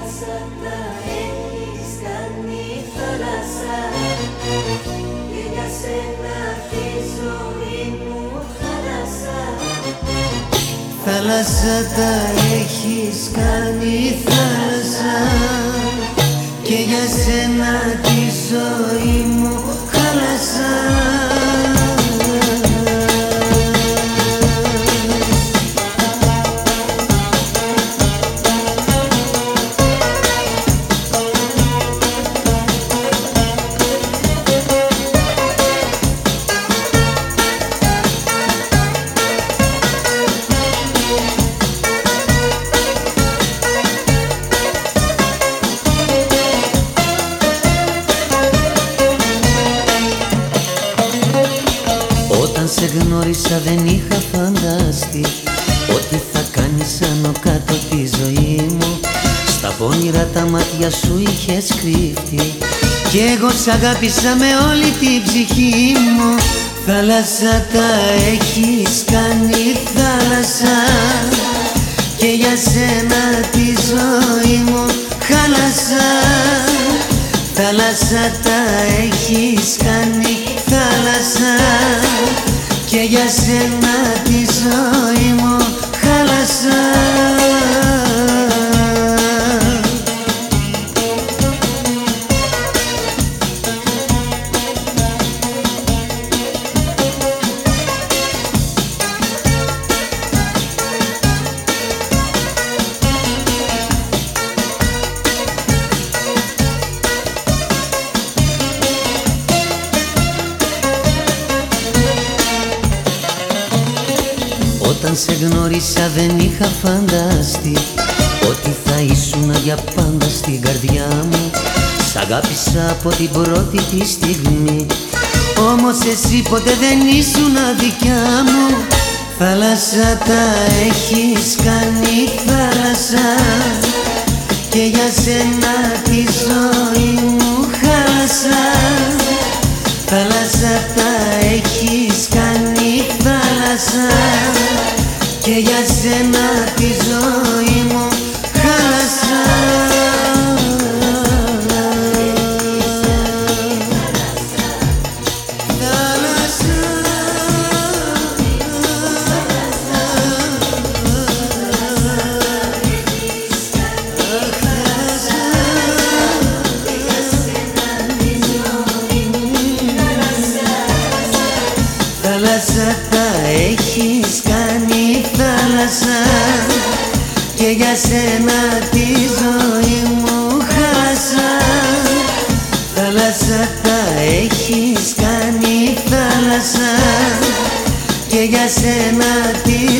Θάλασσα τα έχεις κάνει θάλασσα. Και για σένα τη ζωή μου θάλασσα. Θάλασσα τα έχεις κάνει θάλασσα. Και για σένα σε γνώρισα δεν είχα φανταστεί Ότι θα κάνεις άνω κάτω τη ζωή μου. Στα πόνιρα τα μάτια σου είχες κρύφτει Κι εγώ σ' αγάπησα με όλη την ψυχή μου. Θάλασσα τα έχεις κάνει θάλασσα Και για σένα τη ζωή μου χάλασα Θάλασσα τα έχεις κάνει θάλασσα Και για σένα τη ζωή μου Όταν σε γνώρισα δεν είχα φανταστεί Ότι θα ήσουν για πάντα στην καρδιά μου. Σ' αγάπησα από την πρώτη τη στιγμή Όμως εσύ ποτέ δεν ήσουν δικιά μου. Θάλασσα τα έχεις κάνει θάλασσα Και για σένα τη ζωή μου χάλασα Θάλασσα τα έχεις κάνει θάλασσα Και για σένα τη ζωή μου χάλασα Θάλασσα. Τα έχεις κάνει θάλασσα Και για σένα τη ζωή μου χάσα. Θάλασσα τα έχεις κάνει θάλασσα Και για σένα τη